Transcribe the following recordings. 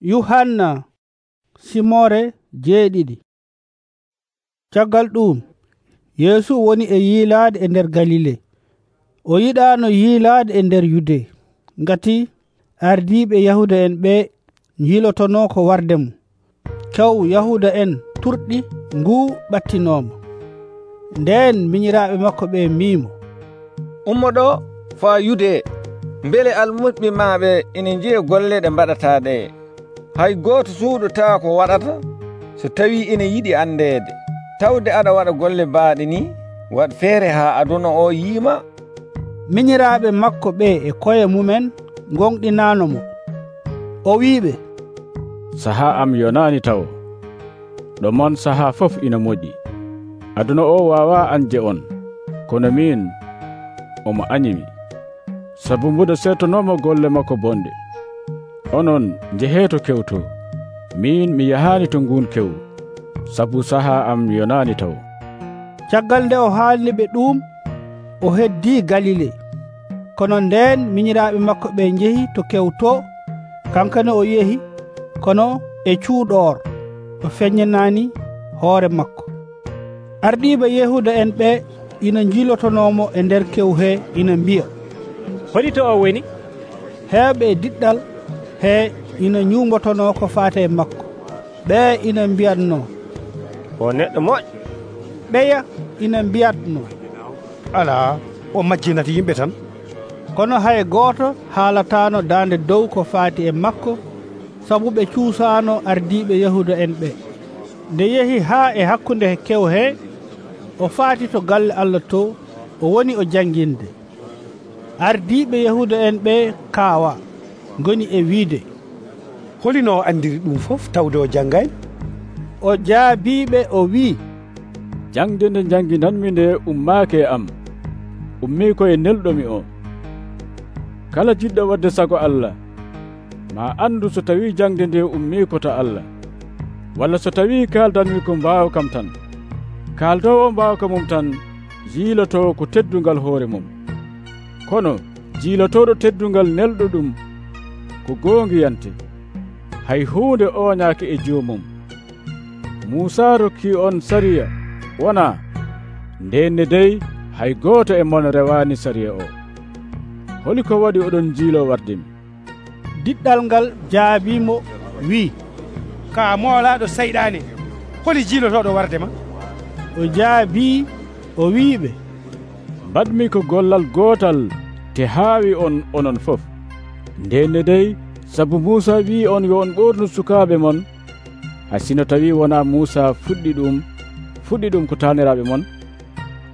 yuhanna simore jeeɗiɗi. Caggal ɗum yeesu woni e yiilaade e nder galile. O yiɗaano yiilaade e nder yude ngati ardiiɓe yahuda en ɓe yilotono ko warde mum. Kew yahuda en turɗi ngu ɓattinooma. Nden miñiraaɓe makko ɓe mimo ummoɗo faa yude mbele almuɓɓe maaɓe ina njiya golle ɗe mbaɗata ɗe hay gooto suuɗota ko waɗata so tawi ene yiɗi andeede tawde aɗa waɗa golle baaɗe ni waɗ feere haa aduna o yiima. Miñiraaɓe makko ɓe e koye mumen gonɗinaano mo. O wi'iɓe sahaa am yonaani taw. Ɗo mon sahaa fof ina moƴi aduna o waawa anje on. Kono min omo añimi. Sabu mbuɗo seetonomo golle makko bonɗe onon njeheeto kewto min mi yahani to ngun kew. Sabu saha am yonani taw. Caggal nde o haalni ɓe ɗum o heddi galile. Kono nden miñiraɓe makko ɓe jeehi to kewto kankane o yehi kono e cuuɗor o feññanani hoore makko. Ardiɓe yehuda en ɓe ina jilotonomo e nder kew he ina mbiya. Hoɗi to o woni heewɓe e diɗɗal he ina ñumbotono ko faate e makko. Ɓe ina mbiyatno. O neɗɗo moƴƴo ɓeya ina mbiyatno. Ala o majjinata yimɓe tan? Kono hay gooto haalatano dande dow ko faati e makko sabu ɓe cuusano ardiɓe yahuda en ɓe. Nde yehi ha e hakkunde kew he o faati to galle allah to o woni o janginde ardiɓe yahuda en ɓe kaawa. goni e wiide. Holino andiri ɗum fof tawde o janngani o jaabiɓe o wi'i jangde nde janginanmi nde ummaake e am ummi koye nelɗomi o. Kala jiɗɗo wadde sago allah. Ma andu so tawi jangde nde ummi ko to allah. Walla so tawi kaldanmi ko mbawa kam tan. Kaldowo mbawa mum tan jiilotowo ko teddungal hoore mum. Kono jiilotoɗo teddungal nelɗo ɗum ko gongiyante hay hunde ooñaaki e jomum musa rokki on sariya wona. Ndenne dey hay goto e mon rewani sariya o. Holi ko waɗi oɗon jiilo wardemi diɗɗal ngal jaabimo wi ka moolaɗo sayɗani holi jiilotoɗo wardema o jaabi o wiɓe mbaɗmi ko gollal gootal te haawi on onon fof. ndenne dey sabu muusa wi'i on yo on ɓornu sukaaɓe mon. Hay sino tawi wona muusa fuɗɗi ɗum fuɗɗi ɗum ko taniraɓe mon.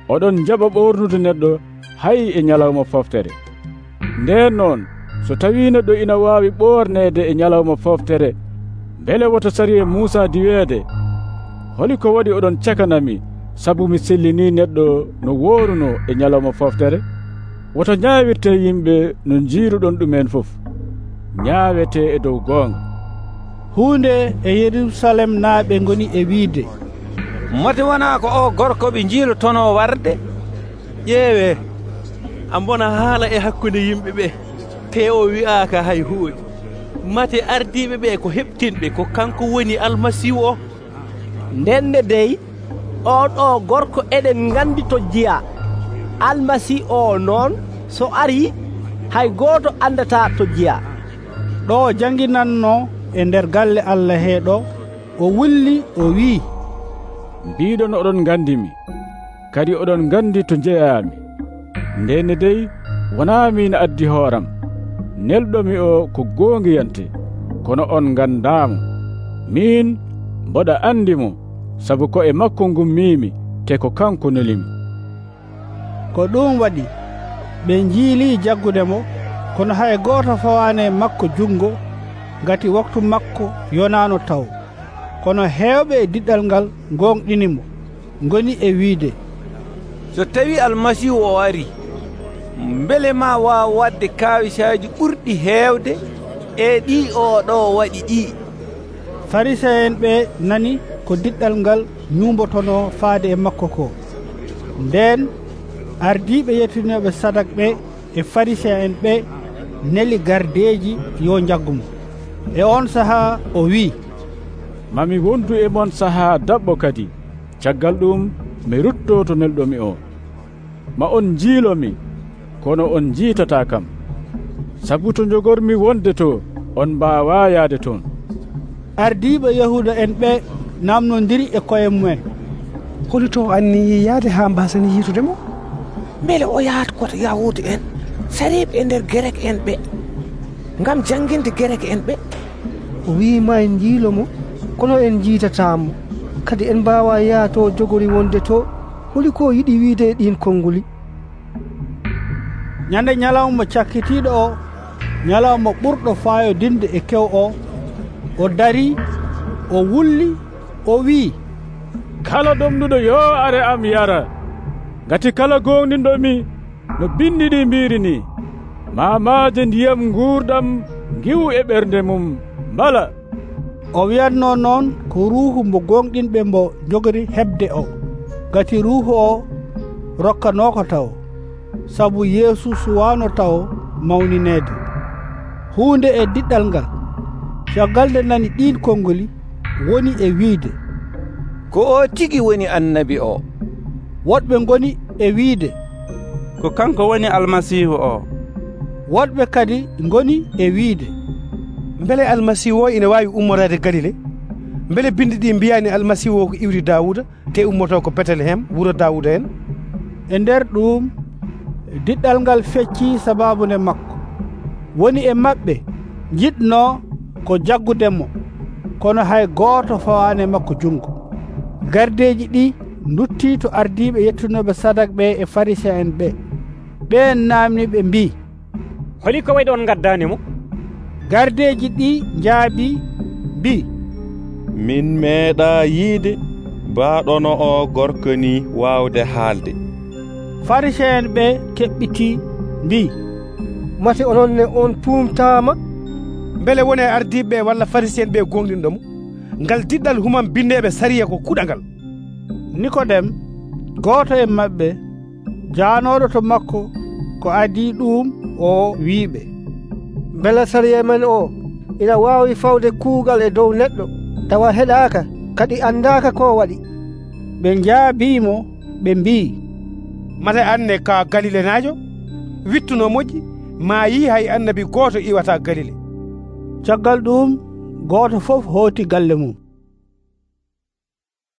Oɗon jaɓa ɓornude neɗɗo hay e ñalawma foftere. Nden noon so tawi neɗɗo ina wawi ɓornede e ñalawma foftere beele woto sari e muusa diweede. Holi ko waɗi oɗon cakanami sabu mi sellini neɗɗo no woruno e ñalawma foftere? woto ñaawirte yimɓe no jiiruɗon ɗumen fof. Ñaawete e dow goonga. Huunde e yerusalem naaɓe ngoni e wiide. Moti wonaa ko o gorko ɓe njiilotono warde? Ƴeewe ambona haala e hakkunde yimɓe ɓe te o wi'aaka hay huuɗe mate ardiiɓe ɓe ko heɓtinɓe ko kanko woni almasihu o. Ndenne dey oɗo gorko eɗen nganndi to jiya. almasi o noon so ari hay goto andata to jeya ɗo janginanno e nder galle allah heeɗo o wulli o wi mbiɗon oɗon gandimi kadi oɗon gandi to jeeyami ndene dey wona min addi hooram. Nelɗomi o ko gongiyante kono on gandamo min mboɗa andimo sabu ko e makko ngummimi te ko kanko nelimi. ko ɗum waɗi ɓe jiili jaggude mo kono hay goto fawaani makko junngo ngati waktu makko yonano taw. Kono hewɓe e diɗɗal ngal gonɗinimo goni e wiide. So tawi almasihu o ari beele ma wawa wadde kawisaji ɓurɗi heewde e ɗi oɗo waɗi ɗi farisa en ɓe nani ko diɗɗal ngal ñumbotono faade e makko ko. Nden ardiɓe yettinoɓe sadak ɓe e pharisien en ɓe neli gardeji yo jaggu mo e on saaha o wi mami wondu e mon saaha daɓɓo kadi. Caggal ɗum mi rutto to nelɗomi o. Ma on jiilomi kono on jiitata kam. Sabu to jogormi wonde to on mbawa yaade toon. Ardiɓe yahuda en ɓe namnodiri e koye mumen. Holi to anni yaade ha mbasani yitudemo beele o yahat koto yahudu en sariɓe e nder guerek en ɓe. Ngam jangguinde guerek en ɓe. O wima en jiilomo kono en jiitatamo kadi en mbawa yaha to jogori wonde to holi ko yiɗi wiide e ɗin konngoli. Ñande ñalawma cakkitiɗo o ñalawma ɓurɗo fayodinde e kew o. O dari o wulli o wi'i. Kala domnuɗo yo are am yara. gati kala gowninɗomi no binndi ɗi mbiri ni mamaje ndiyam guurɗam ngiwu e ɓernde mum mbala. O wiyatno noon ko ruuhu mbo gonɗinɓe mbo jogori heɓde o. Gati ruuhu o rokkanoko taw sabu yeesu suwano taw mawninede hunde e diɗɗal ngal caggal nde nani ɗin konngoli woni e wiide. Ko o tigi woni annabi o woɗɓe goni e wiide. Ko kanko woni almasihu o. Woɗɓe kadi goni e wiide. Beele almasihu o ina wawi ummorade galile? Beele bindi ɗi mbiyani almasihu o ko iwri dawuda te ummoto ko betlehem wuuro dawuda en? E nder ɗum diɗɗal ngal fecci sababude makko. Woni e maɓɓe jiɗno ko jaggudemo kono hay gooto fawani makko jungo gardeji ɗi dutti to ardiɓe yettunoɓe sadak ɓe e pharisien en ɓe. Ɓen namni ɓe mbi. Holi ko wayi on gaddanimo gardeji ɗi jaabi mbi. Min meeɗa yiide mbaɗono o gorko ni wawde haalde. Pharisien en ɓe keɓɓiti mbi. Mate ononne on tumtama beele woni e ardiɓe walla pharisien ɓe gonɗinɗomo ngal diɗɗal human bindeɓe sariya ko kuɗangal nikodem goto e maɓɓe janoɗo to makko ko adi ɗum o wiiɓe. Beela sariya men o ina wawi fawde kuugal e dow neɗɗo tawa heɗaka kadi andaka ko waɗi. Ɓe jaabimo ɓe mbi mata anne ka galile galilenajo wittuno moƴƴi ma yi hay annabi goto iwata galile. Caggal ɗum goto fof hooti galle mum.